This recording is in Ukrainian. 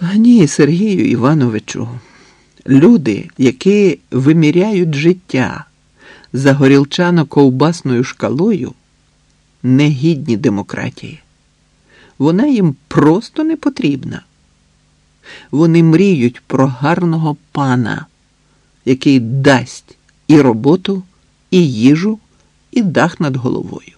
Ні, Сергію Івановичу, люди, які виміряють життя за горілчано-ковбасною шкалою, не гідні демократії. Вона їм просто не потрібна. Вони мріють про гарного пана, який дасть і роботу, і їжу, і дах над головою.